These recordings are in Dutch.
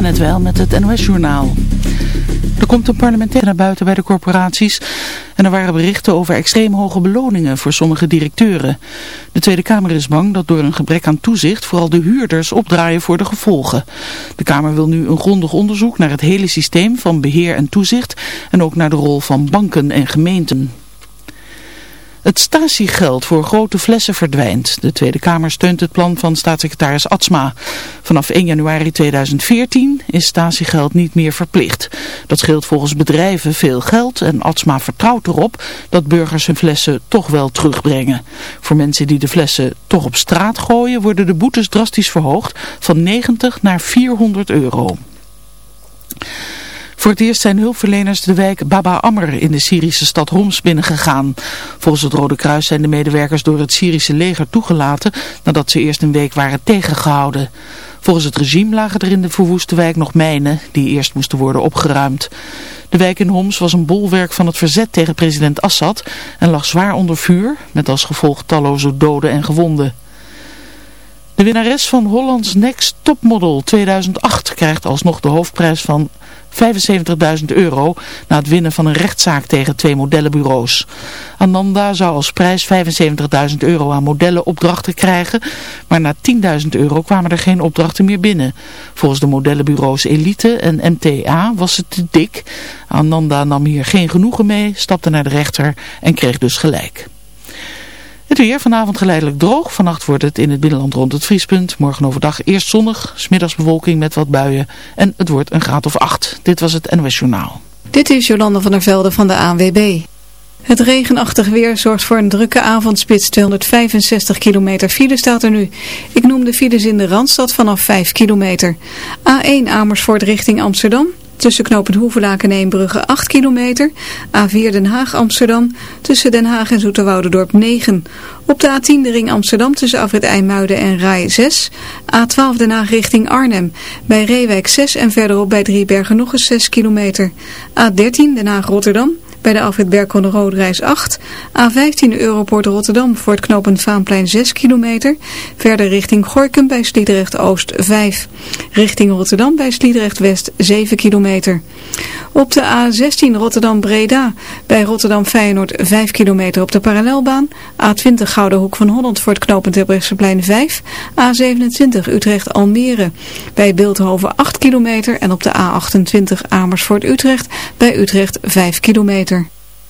net wel met het NOS-journaal. Er komt een parlementaire naar buiten bij de corporaties en er waren berichten over extreem hoge beloningen voor sommige directeuren. De Tweede Kamer is bang dat door een gebrek aan toezicht vooral de huurders opdraaien voor de gevolgen. De Kamer wil nu een grondig onderzoek naar het hele systeem van beheer en toezicht en ook naar de rol van banken en gemeenten. Het statiegeld voor grote flessen verdwijnt. De Tweede Kamer steunt het plan van staatssecretaris Atsma. Vanaf 1 januari 2014 is statiegeld niet meer verplicht. Dat scheelt volgens bedrijven veel geld en Atsma vertrouwt erop dat burgers hun flessen toch wel terugbrengen. Voor mensen die de flessen toch op straat gooien worden de boetes drastisch verhoogd van 90 naar 400 euro. Voor het eerst zijn hulpverleners de wijk Baba Amr in de Syrische stad Homs binnengegaan. Volgens het Rode Kruis zijn de medewerkers door het Syrische leger toegelaten nadat ze eerst een week waren tegengehouden. Volgens het regime lagen er in de verwoeste wijk nog mijnen die eerst moesten worden opgeruimd. De wijk in Homs was een bolwerk van het verzet tegen president Assad en lag zwaar onder vuur, met als gevolg talloze doden en gewonden. De winnares van Hollands Next Topmodel 2008 krijgt alsnog de hoofdprijs van 75.000 euro na het winnen van een rechtszaak tegen twee modellenbureaus. Ananda zou als prijs 75.000 euro aan modellenopdrachten krijgen, maar na 10.000 euro kwamen er geen opdrachten meer binnen. Volgens de modellenbureaus Elite en MTA was het te dik. Ananda nam hier geen genoegen mee, stapte naar de rechter en kreeg dus gelijk. Het weer vanavond geleidelijk droog. Vannacht wordt het in het binnenland rond het vriespunt. Morgen overdag eerst zonnig, smiddags bewolking met wat buien. En het wordt een graad of acht. Dit was het NOS Journaal. Dit is Jolande van der Velde van de ANWB. Het regenachtig weer zorgt voor een drukke avondspits. 265 kilometer file staat er nu. Ik noem de files in de Randstad vanaf 5 kilometer. A1 Amersfoort richting Amsterdam. Tussen knooppunt Hoevelaken en Eembrugge 8 kilometer. A4 Den Haag Amsterdam. Tussen Den Haag en Zoeterwoudendorp 9. Op de A10 de ring Amsterdam tussen Afrit IJmuiden en Rai 6. A12 Den Haag richting Arnhem. Bij Reewijk 6 en verderop bij Driebergen nog eens 6 kilometer. A13 Den Haag Rotterdam bij de afrit Berkel de Roodreis 8. A15 Europort Rotterdam voor het knooppunt Vaanplein 6 kilometer. Verder richting Gorkum bij Sliedrecht Oost 5. Richting Rotterdam bij Sliedrecht West 7 kilometer. Op de A16 Rotterdam Breda bij Rotterdam Feyenoord 5 kilometer op de parallelbaan. A20 Gouden Hoek van Holland voor het knooppunt Terbrechtseplein 5. A27 Utrecht Almere bij Beeldhoven 8 kilometer en op de A28 Amersfoort Utrecht bij Utrecht 5 kilometer.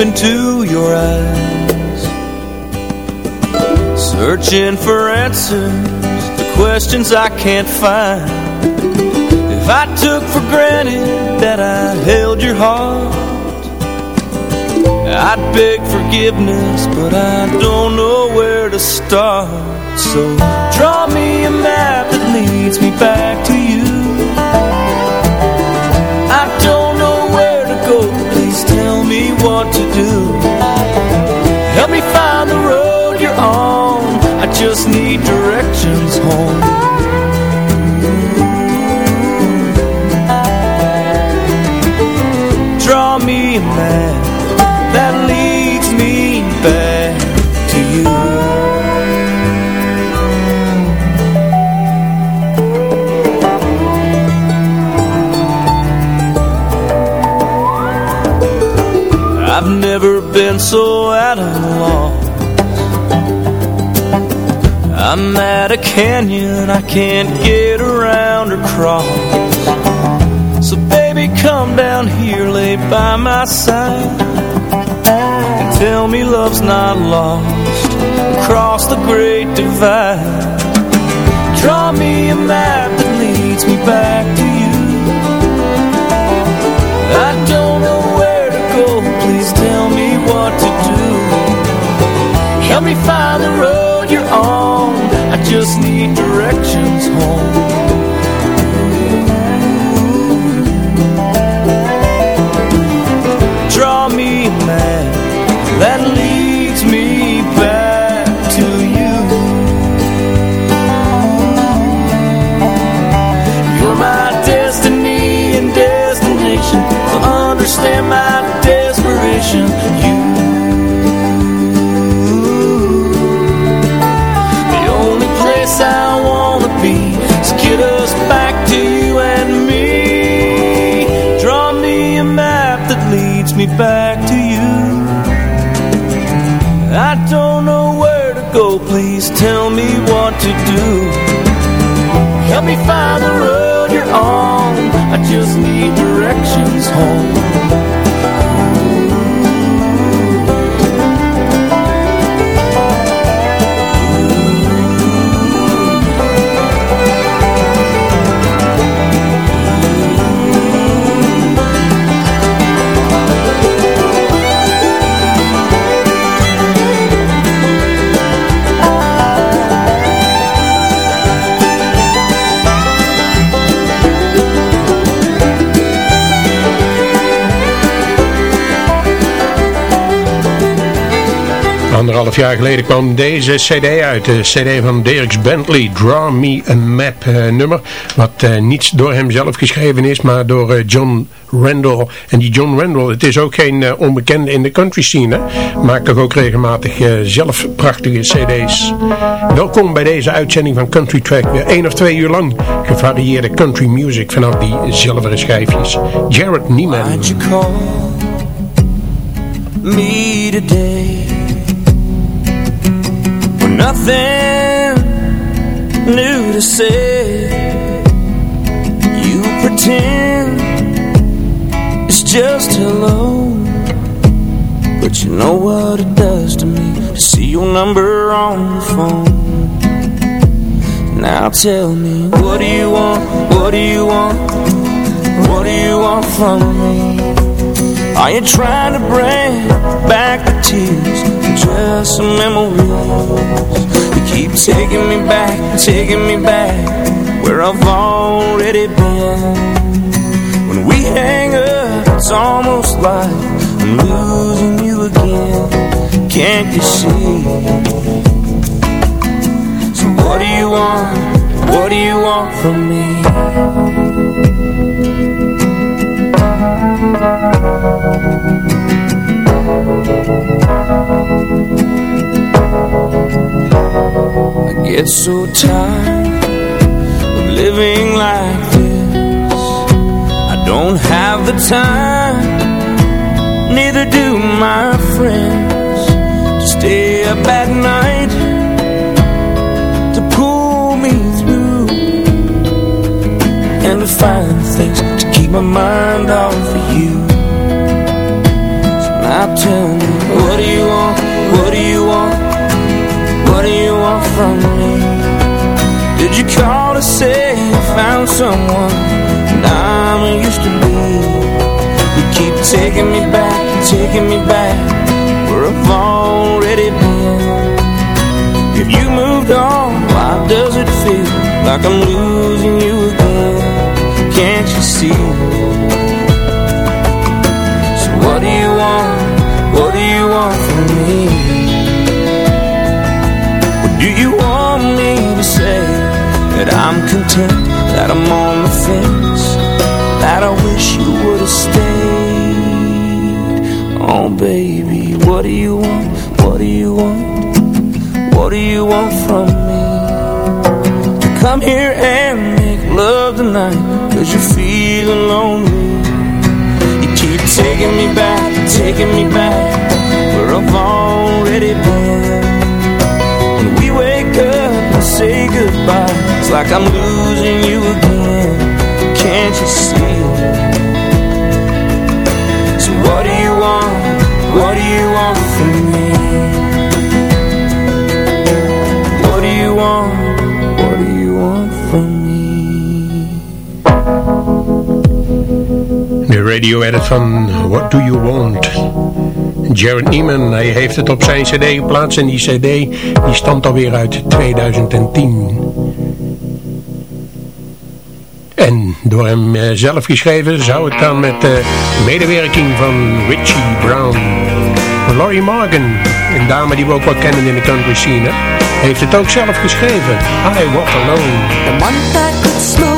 Into your eyes. Searching for answers to questions I can't find. If I took for granted that I held your heart I'd beg forgiveness, but I don't know where to start. So draw me a map that leads me back to you what to do. Help me find the road you're on. I just need directions home. Draw me a map been so at a loss I'm at a canyon I can't get around or cross. So baby come down here, lay by my side And tell me love's not lost. Across the great divide. Draw me a map that leads me back me find the road you're on, I just need directions home Anderhalf jaar geleden kwam deze cd uit. De cd van Dirks Bentley, Draw Me a Map eh, nummer. Wat eh, niet door hem zelf geschreven is, maar door eh, John Randall. En die John Randall, het is ook geen onbekende in de country scene. Maakt toch ook regelmatig zelf prachtige cd's. Welkom bij deze uitzending van Country Track. Weer één of twee uur lang gevarieerde country music vanaf die zilveren schijfjes. Jared call me today nothing new to say. You pretend it's just hello But you know what it does to me. To see your number on the phone. Now tell me What do you want, what do you want? What do you want from me? Are you trying to bring back the tears Just some memories You keep taking me back, taking me back Where I've already been When we hang up, it's almost like I'm losing you again Can't you see? So what do you want? What do you want from me? I get so tired of living like this. I don't have the time Neither do my friends To stay up at night To pull me through And to find things To keep my mind off of you. So now tell me What do you you call to say you found someone? And I'm used to be You keep taking me back, taking me back. Where I've already been. If you moved on, why does it feel Like I'm losing you again? Can't you see? I'm content, that I'm on the fence, that I wish you would have stayed? Oh baby, what do you want, what do you want, what do you want from me? To come here and make love tonight, cause you're feeling lonely. You keep taking me back, taking me back, where myself already been say goodbye It's like I'm losing you again Can't you see? So what do you want? What do you want from me? What do you want? What do you want from me? De radio edit van What Do You Want? Jared Neiman, hij heeft het op zijn cd geplaatst en die cd die stamt alweer uit 2010. En door hem eh, zelf geschreven zou het dan met de medewerking van Richie Brown. Laurie Morgan, een dame die we ook wel kennen in de country scene, heeft het ook zelf geschreven. I Walk Alone.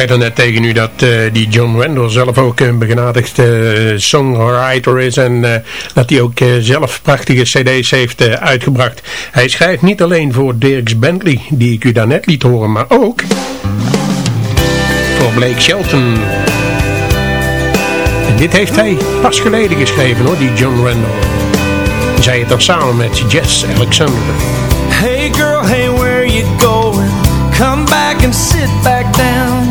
Zei daarnet tegen u dat eh, die John Wendell zelf ook een begenadigd eh, songwriter is en eh, dat hij ook zelf prachtige cd's heeft uitgebracht. Hij schrijft niet alleen voor Dirks Bentley, die ik u daarnet liet horen, maar ook voor Blake Shelton. Dit heeft hij pas geleden geschreven hoor, die John Wendell. Zij het dan samen met Jess Alexander. Hey girl, hey, where you going? Come back and sit back down.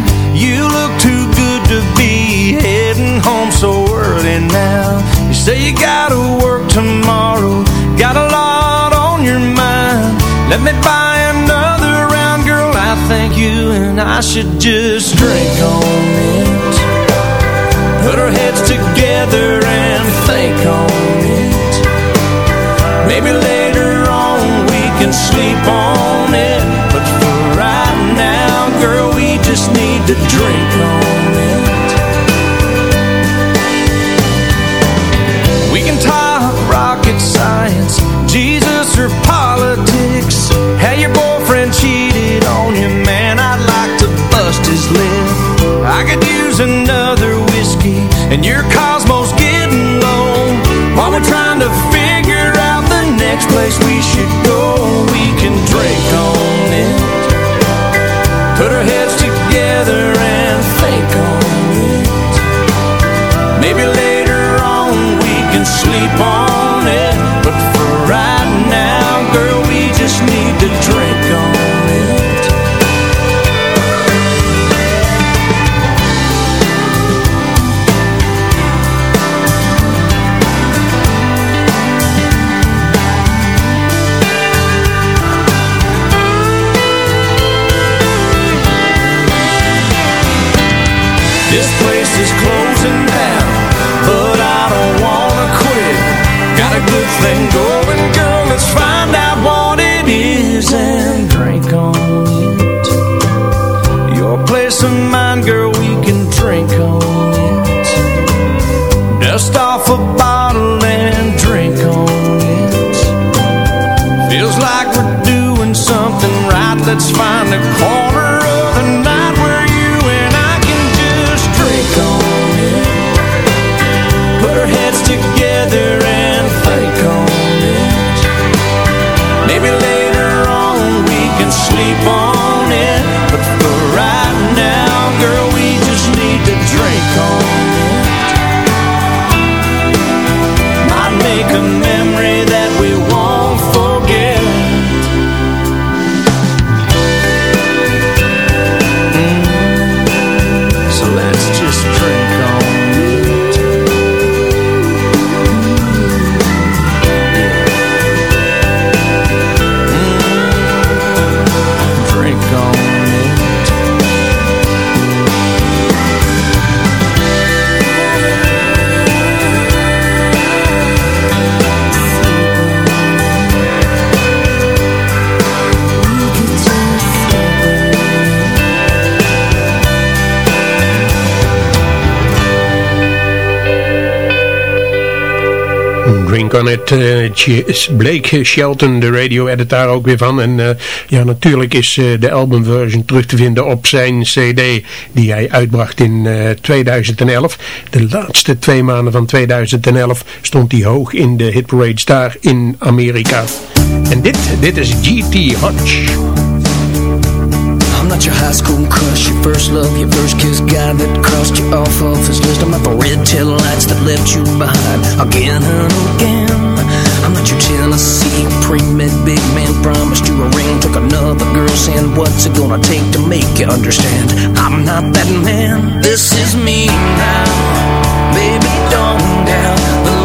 Say you gotta work tomorrow, got a lot on your mind. Let me buy another round, girl. I think you and I should just drink on it. Put our heads together and think on it. Maybe later on we can sleep on it But for right now, girl, we just need to drink on it science, Jesus or politics. How your boyfriend cheated on you, man, I'd like to bust his lip. I could use another whiskey, and your cosmos getting low. While we're trying to figure On it. eh, Blake Shelton, de radio-edit daar ook weer van. En eh, ja, natuurlijk is eh, de albumversion terug te vinden op zijn cd die hij uitbracht in eh, 2011. De laatste twee maanden van 2011 stond hij hoog in de hitparades daar in Amerika. En dit, dit is G.T. Hodge. I'm not your high school crush, your first love, your first kiss guy that crossed you off of his list. I'm not the red tail lights that left you behind again and again. I'm not your Tennessee pre-med big man promised you a ring, took another girl's hand. What's it gonna take to make you understand? I'm not that man. This is me now, baby. Don't doubt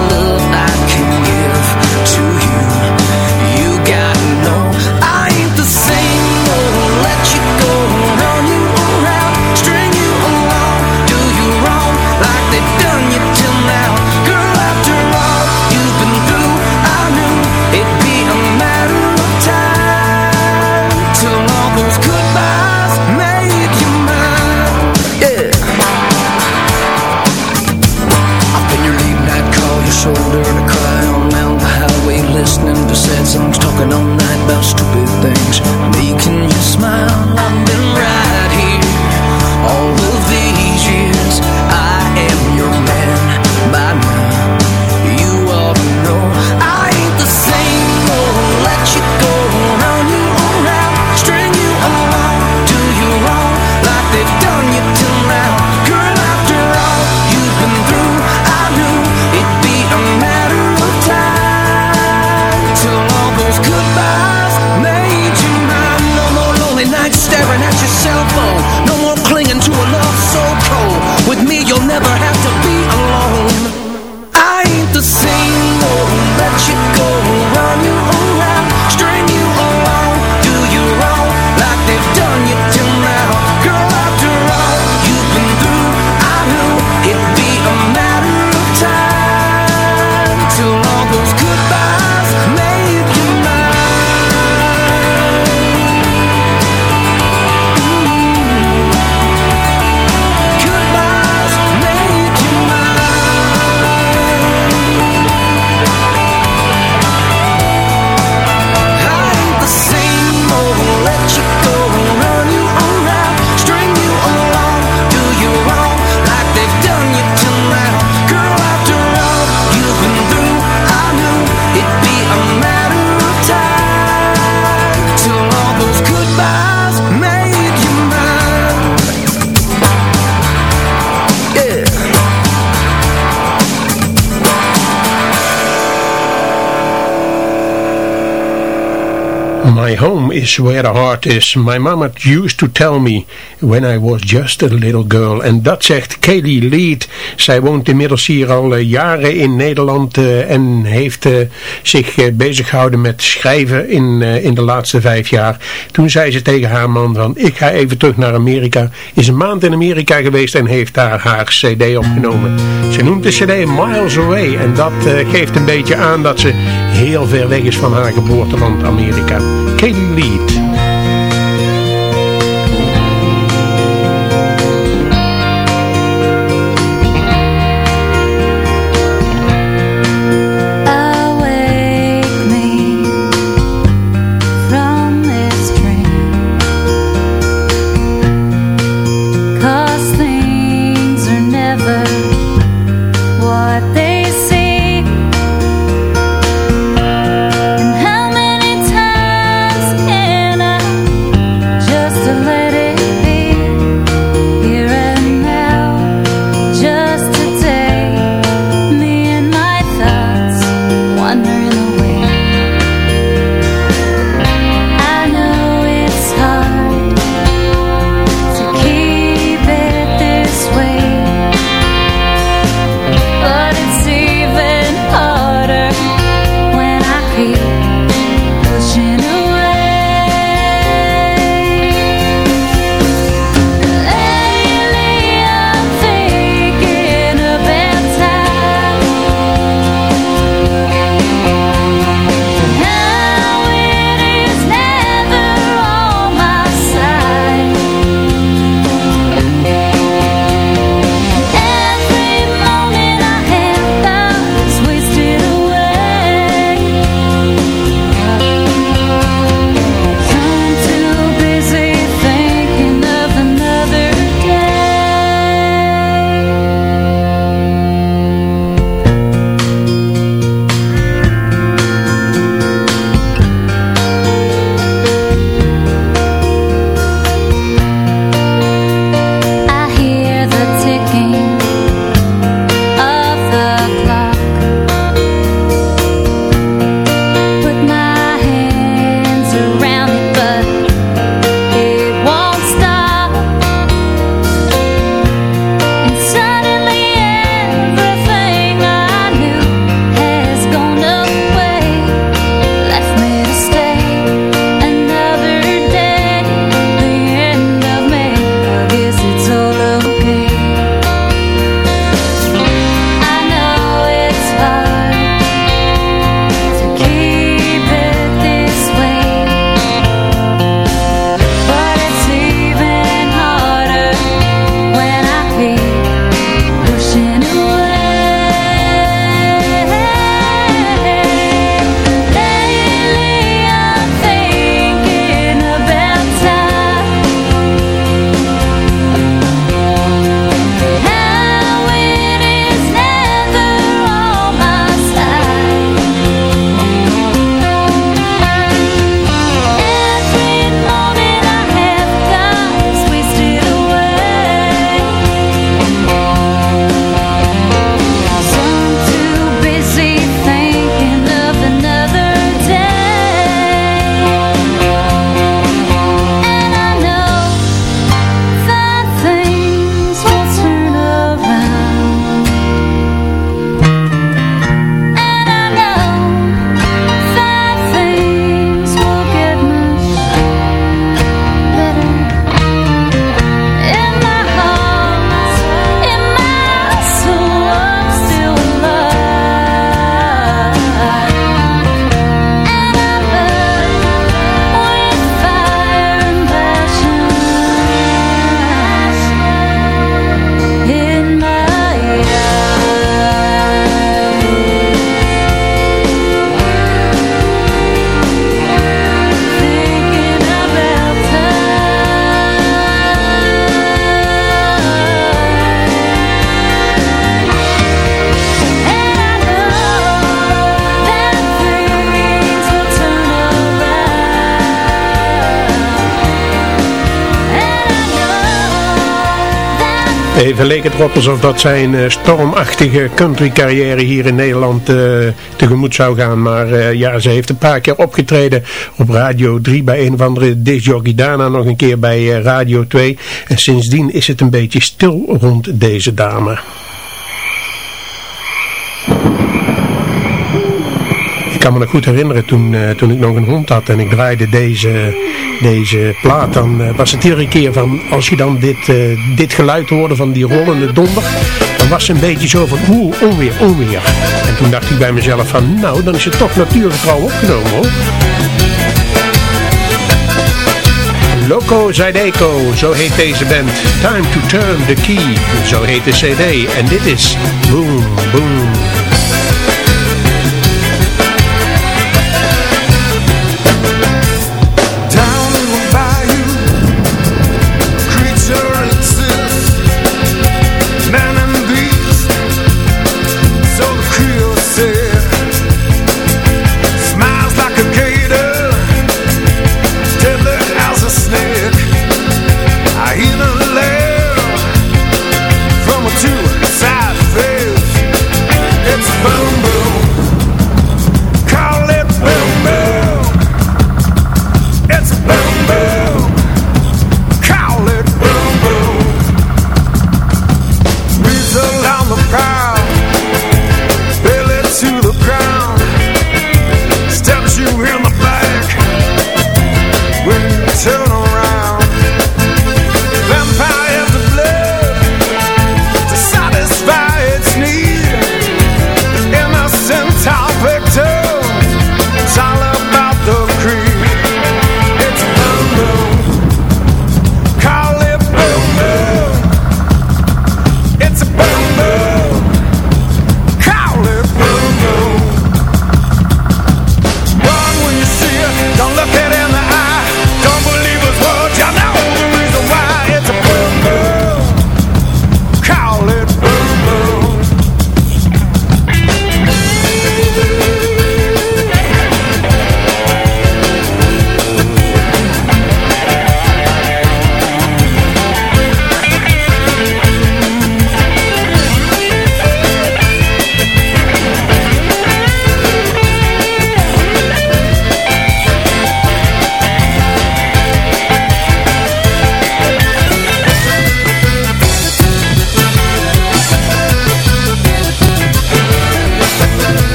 My home is where the heart is. My mama used to tell me when I was just a little girl. En dat zegt Kaylee Lead. Zij woont inmiddels hier al eh, jaren in Nederland uh, en heeft uh, zich uh, bezig gehouden met schrijven in, in de laatste vijf jaar. Toen zei ze tegen haar man van ik ga even terug naar Amerika. Is een maand in Amerika geweest en heeft daar haar cd opgenomen. Ze noemt de cd Miles Away en dat geeft een beetje aan dat ze heel ver weg is van haar geboorteland Amerika. Katie Lead. Leek het erop alsof dat zijn eh, stormachtige country carrière hier in Nederland uh, tegemoet zou gaan. Maar uh, ja, ze heeft een paar keer opgetreden op Radio 3 bij een of andere discjockey. Daarna nog een keer bij Radio 2. En sindsdien is het een beetje stil rond deze dame. kan me nog goed herinneren toen, toen ik nog een hond had en ik draaide deze, deze plaat. Dan uh, was het iedere keer van, als je dan dit, uh, dit geluid hoorde van die rollende donder, dan was het een beetje zo van, oeh, onweer, onweer. En toen dacht ik bij mezelf van, nou, dan is het toch natuurlijk trouw opgenomen hoor. Loco Zydeco, zo heet deze band. Time to turn the key, zo heet de cd. En dit is Boom Boom.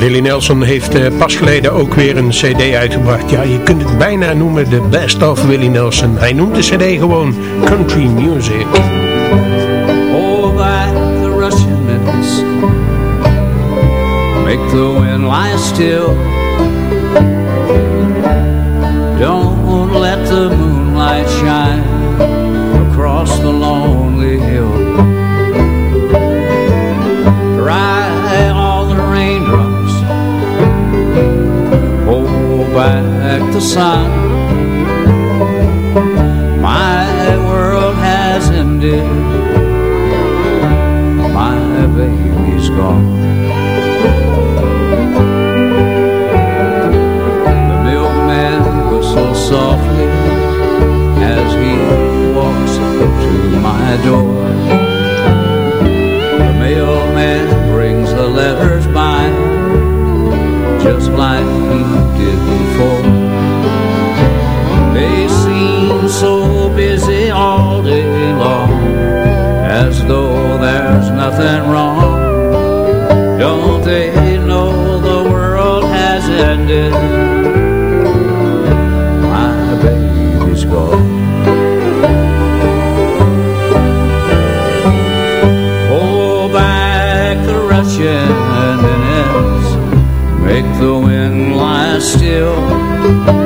Willie Nelson heeft uh, pas geleden ook weer een cd uitgebracht. Ja, je kunt het bijna noemen de best of Willie Nelson. Hij noemt de cd gewoon country music. Oh, the Russian Make the wind lie still the sun. My world has ended. My baby's gone. The milkman whistles softly as he walks to my door. The mailman brings the letters by just like he nothing wrong. Don't they know the world has ended? My baby's gone. Pull back the make the wind lie still.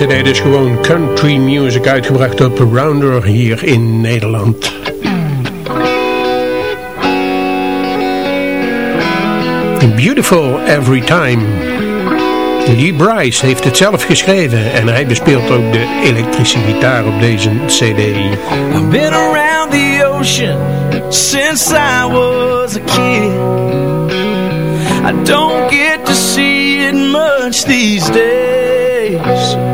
Cd dus gewoon country music uitgebracht op Rounder hier in Nederland. Beautiful Every Time. Lee Bryce heeft het zelf geschreven en hij bespeelt ook de elektrische gitaar op deze cd. I've been around the ocean since I was a kid. I don't get to see it much these days.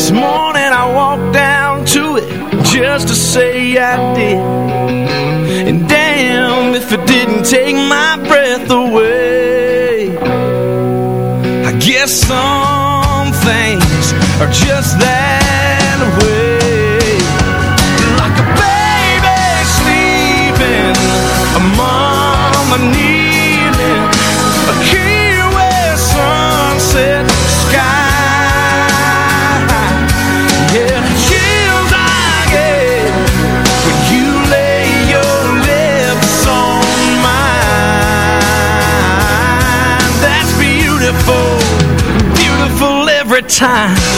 This morning I walked down to it just to say I did. And damn if it didn't take my breath away. I guess some things are just that way. Time.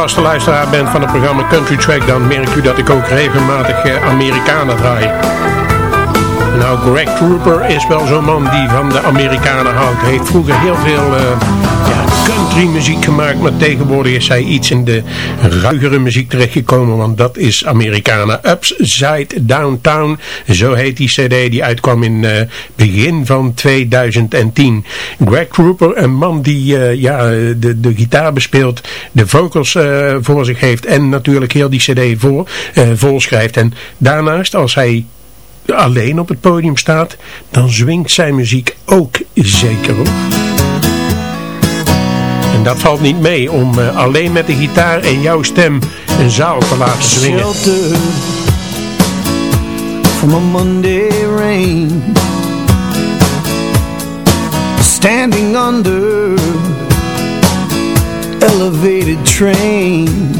Vaste luisteraar bent van het programma Country Track, dan merkt u dat ik ook regelmatig uh, Amerikanen draai. Nou, Greg Trooper is wel zo'n man die van de Amerikanen houdt. Hij heeft vroeger heel veel ja, country muziek gemaakt, maar tegenwoordig is hij iets in de ruigere muziek terechtgekomen, want dat is Amerikanen. Upside Downtown, zo heet die cd die uitkwam in uh, begin van 2010. Greg Trooper, een man die uh, ja, de, de gitaar bespeelt, de vocals voor zich heeft en natuurlijk heel die cd voor, volschrijft. En daarnaast, als hij alleen op het podium staat, dan zwingt zijn muziek ook zeker op. En dat valt niet mee om uh, alleen met de gitaar en jouw stem een zaal te laten zwingen. Shelter from a Monday rain Standing under elevated train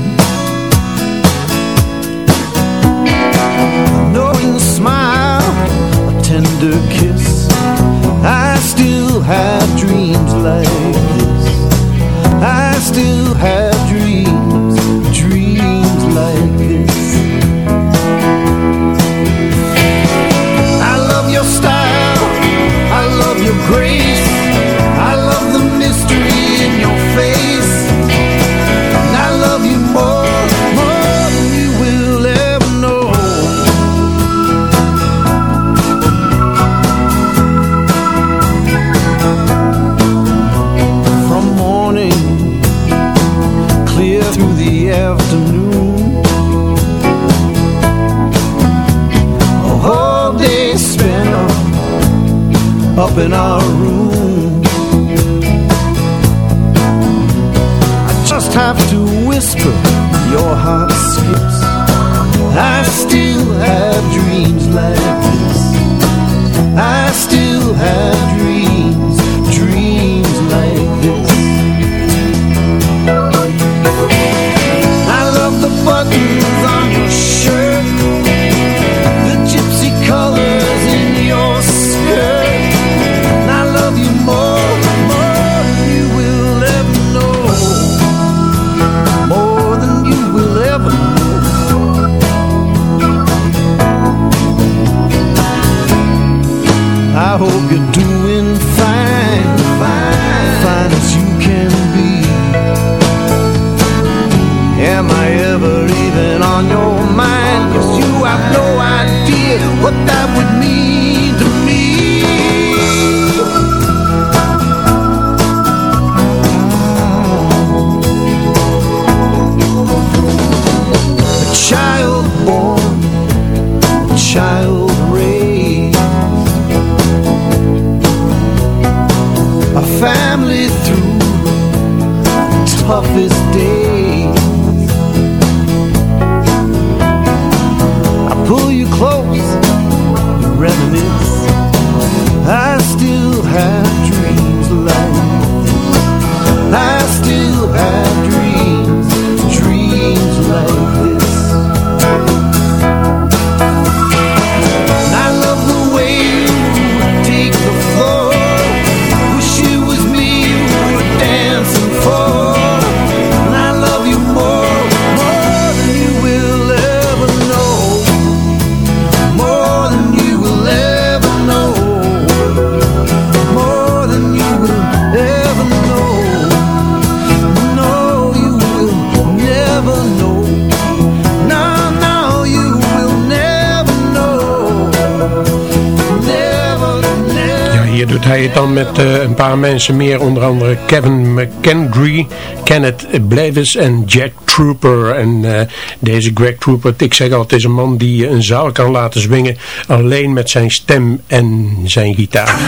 met uh, een paar mensen meer, onder andere Kevin McKendry, Kenneth Blavis en Jack Trooper. En uh, deze Greg Trooper, ik zeg al, het is een man die een zaal kan laten zwingen, alleen met zijn stem en zijn gitaar.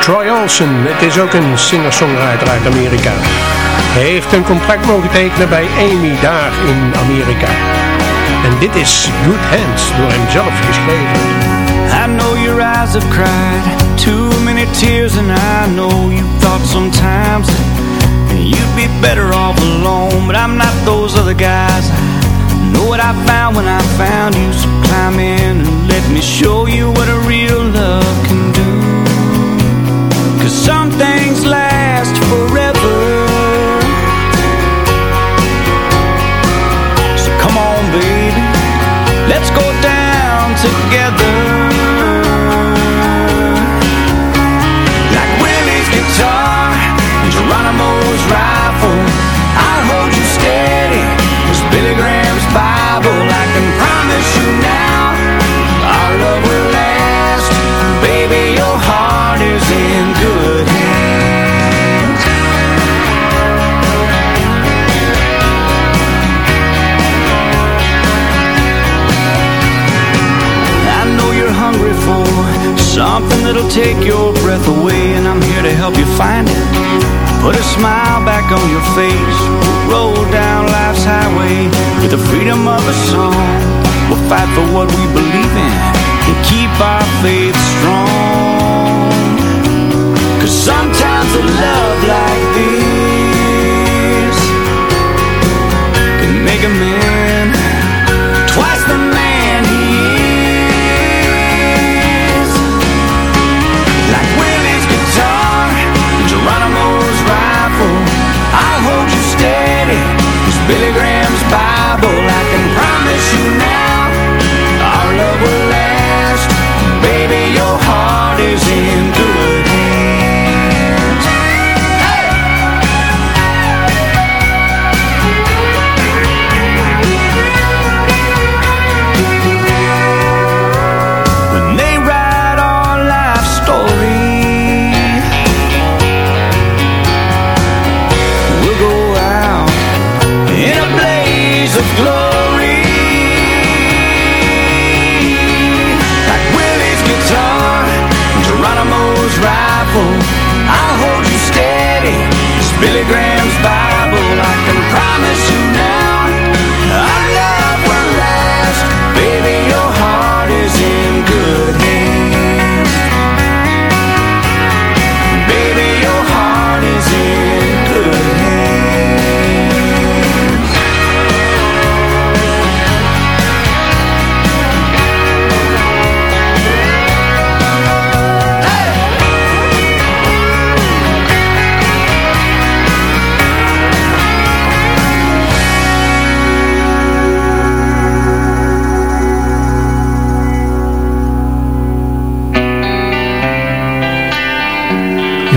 Troy Olsen, het is ook een singer-songwriter uit Amerika. Hij heeft een contract mogen tekenen bij Amy daar in Amerika. En dit is Good Hands, door hem zelf geschreven. I know your eyes have cried too many tears, and I know you thought sometimes you'd be better off alone. But I'm not those other guys. Know what I found when I found you. So climb in and let me show you what a real love that'll take your breath away And I'm here to help you find it. Put a smile back on your face. Roll down life's highway With the freedom of a song. We'll fight for what we believe in And keep our faith strong. Cause sometimes the love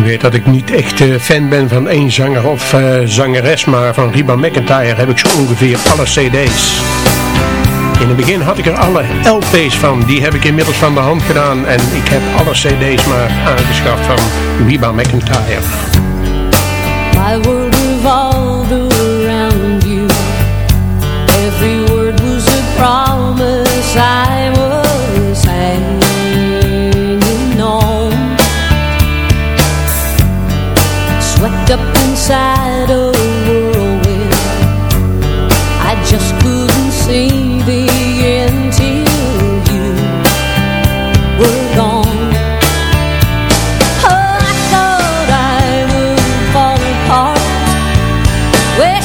Weet dat ik niet echt eh, fan ben van één zanger of eh, zangeres, maar van Reba McIntyre heb ik zo ongeveer alle cd's. In het begin had ik er alle LP's van, die heb ik inmiddels van de hand gedaan en ik heb alle cd's maar aangeschaft van Reba McIntyre. Inside a whirlwind I just couldn't see the end till you were gone. Oh, I thought I would fall apart. Het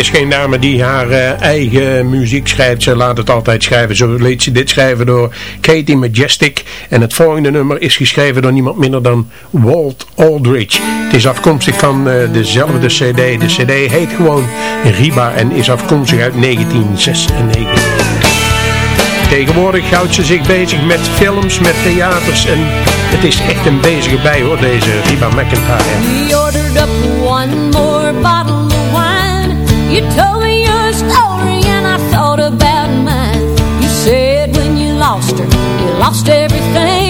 is geen dame die haar eh, eigen muziek schrijft. Ze laat het altijd schrijven. Zo liet ze dit schrijven door Katie Majestic. En het volgende nummer is geschreven door niemand minder dan Walt Aldridge. Het is afkomstig van uh, dezelfde cd. De cd heet gewoon Riba en is afkomstig uit 1996. Tegenwoordig houdt ze zich bezig met films, met theaters en het is echt een bezige bij hoor, deze Riba McIntyre. We ordered up one more bottle. You told me your story and I thought about mine. You said when you lost her, you lost everything.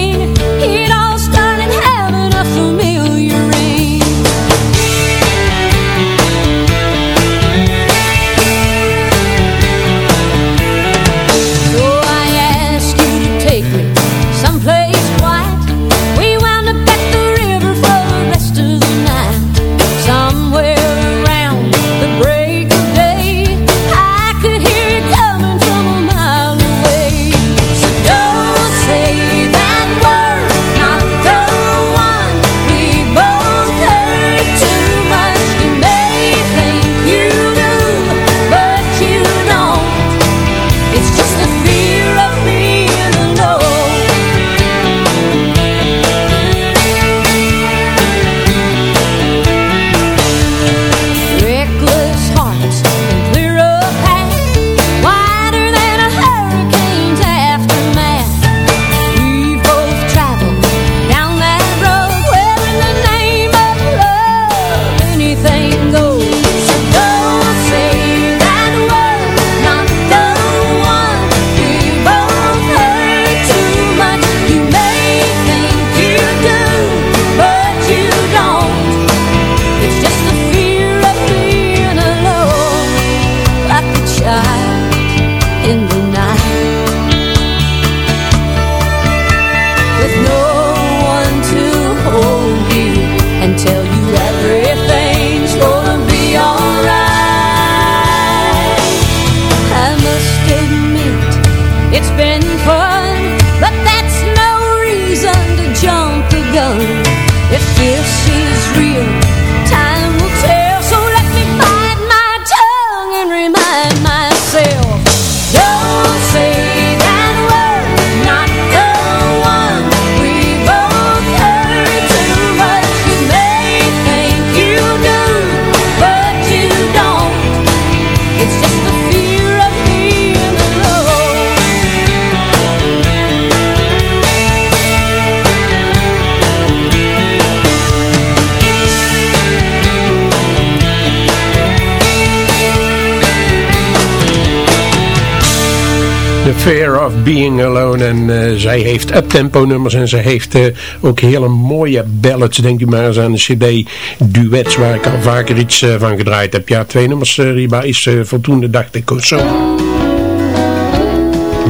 The Fear of Being Alone. En eh, zij heeft uptempo nummers en ze heeft eh, ook hele mooie ballads. Denk u maar eens aan de cd Duets waar ik al vaker iets eh, van gedraaid heb. Ja, twee nummers Riba is voldoende dacht ik ook zo.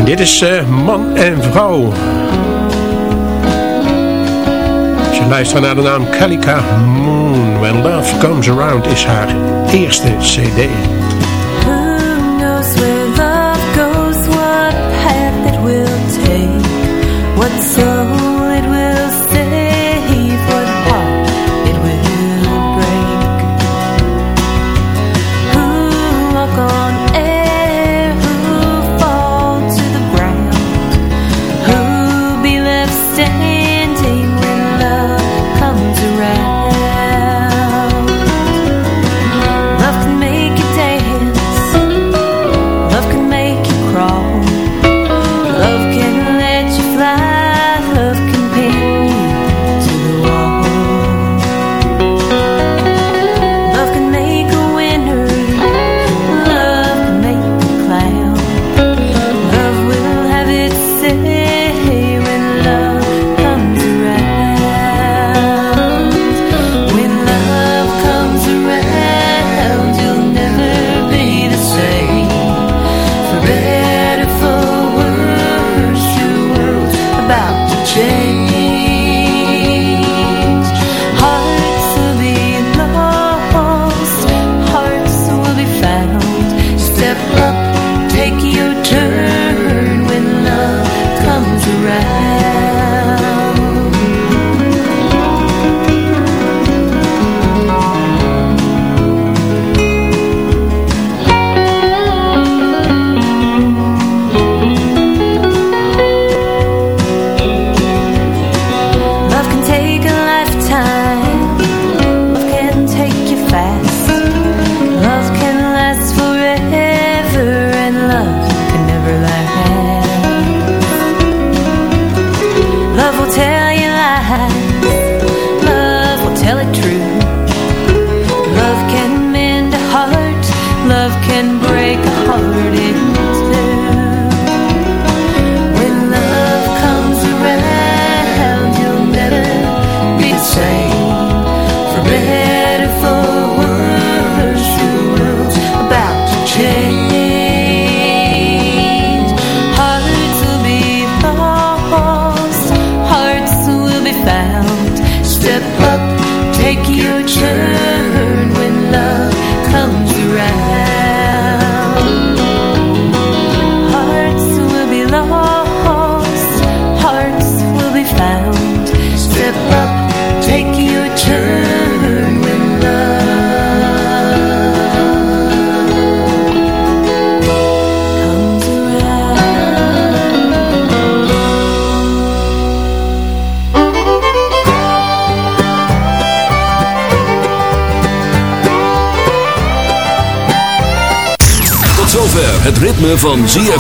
Dit is Man en Vrouw. Als je luistert naar de naam Kalika Moon. When Love Comes Around is haar eerste cd.